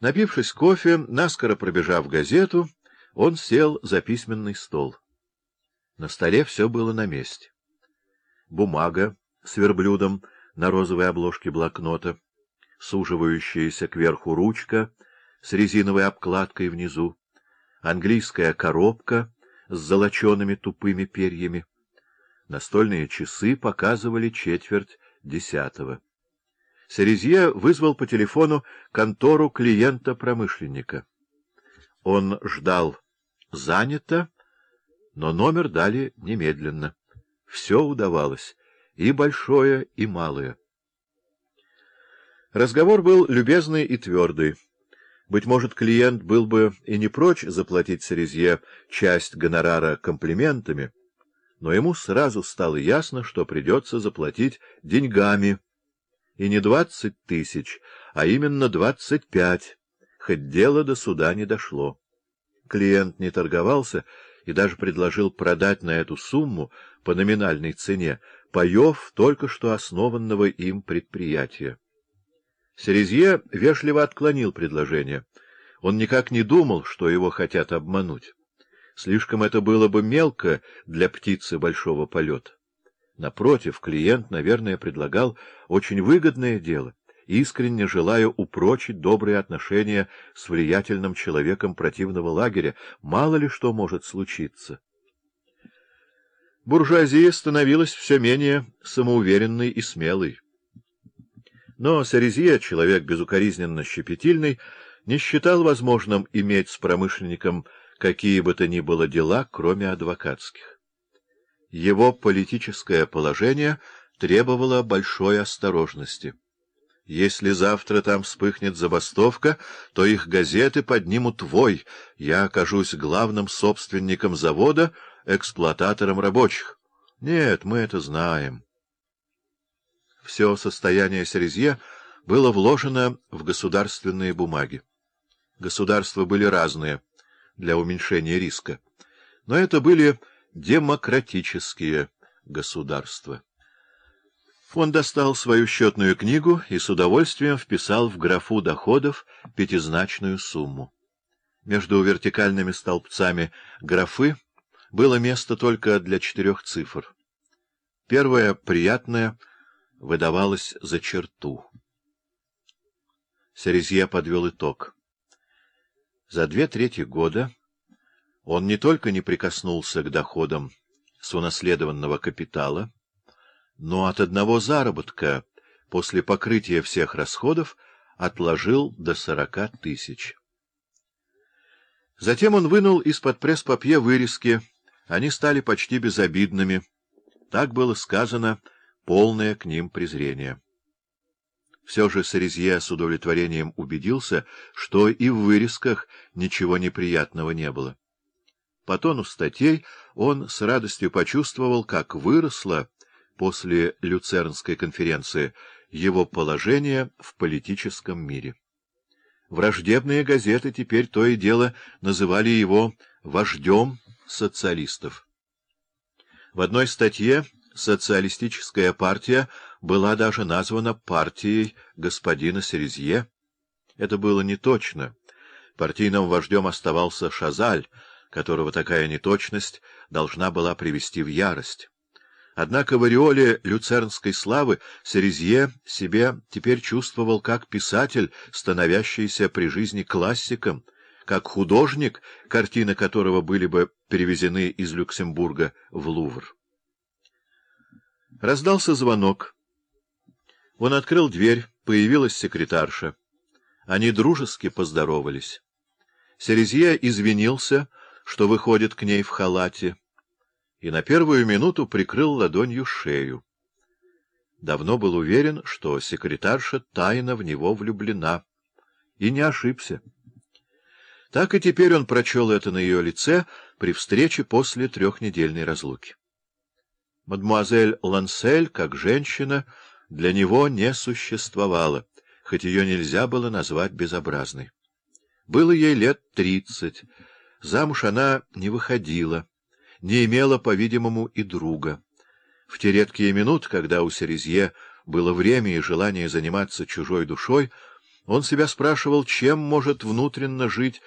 Напившись кофе, наскоро пробежав газету, он сел за письменный стол. На столе все было на месте. Бумага с верблюдом на розовой обложке блокнота, суживающаяся кверху ручка с резиновой обкладкой внизу, английская коробка с золочеными тупыми перьями. Настольные часы показывали четверть десятого. Серезье вызвал по телефону контору клиента-промышленника. Он ждал «занято», но номер дали немедленно. Все удавалось, и большое, и малое. Разговор был любезный и твердый. Быть может, клиент был бы и не прочь заплатить Серезье часть гонорара комплиментами, но ему сразу стало ясно, что придется заплатить деньгами, и не двадцать тысяч, а именно двадцать пять, хоть дело до суда не дошло. Клиент не торговался и даже предложил продать на эту сумму по номинальной цене паев только что основанного им предприятия. Серезье вежливо отклонил предложение. Он никак не думал, что его хотят обмануть. Слишком это было бы мелко для птицы большого полета. Напротив, клиент, наверное, предлагал очень выгодное дело, искренне желая упрочить добрые отношения с влиятельным человеком противного лагеря. Мало ли что может случиться. Буржуазия становилась все менее самоуверенной и смелой. Но Сарезье, человек безукоризненно щепетильный, не считал возможным иметь с промышленником какие бы то ни было дела, кроме адвокатских. Его политическое положение требовало большой осторожности. Если завтра там вспыхнет забастовка, то их газеты поднимут вой. Я окажусь главным собственником завода, эксплуататором рабочих. Нет, мы это знаем. Все состояние Серезье было вложено в государственные бумаги. Государства были разные для уменьшения риска, но это были демократические государства. Он достал свою счетную книгу и с удовольствием вписал в графу доходов пятизначную сумму. Между вертикальными столбцами графы было место только для четырех цифр. Первое, приятное, выдавалось за черту. Серезье подвел итог. За две трети года он не только не прикоснулся к доходам с унаследованного капитала, но от одного заработка после покрытия всех расходов отложил до сорока тысяч. Затем он вынул из-под пресс-папье вырезки, они стали почти безобидными. Так было сказано полное к ним презрение. Все же Сарезье с удовлетворением убедился, что и в вырезках ничего неприятного не было. По тону статей он с радостью почувствовал, как выросло после Люцернской конференции его положение в политическом мире. Враждебные газеты теперь то и дело называли его «вождем социалистов». В одной статье социалистическая партия была даже названа партией господина Серезье. Это было неточно. Партийным вождем оставался Шазаль, которого такая неточность должна была привести в ярость. Однако в ореоле люцернской славы Серезье себе теперь чувствовал как писатель, становящийся при жизни классиком, как художник, картины которого были бы перевезены из Люксембурга в Лувр. Раздался звонок. Он открыл дверь, появилась секретарша. Они дружески поздоровались. Серезье извинился, что выходит к ней в халате, и на первую минуту прикрыл ладонью шею. Давно был уверен, что секретарша тайно в него влюблена, и не ошибся. Так и теперь он прочел это на ее лице при встрече после трехнедельной разлуки. Мадемуазель Лансель, как женщина, для него не существовала, хоть ее нельзя было назвать безобразной. Было ей лет тридцать, Замуж она не выходила, не имела, по-видимому, и друга. В те редкие минуты, когда у Серезье было время и желание заниматься чужой душой, Он себя спрашивал, чем может внутренно жить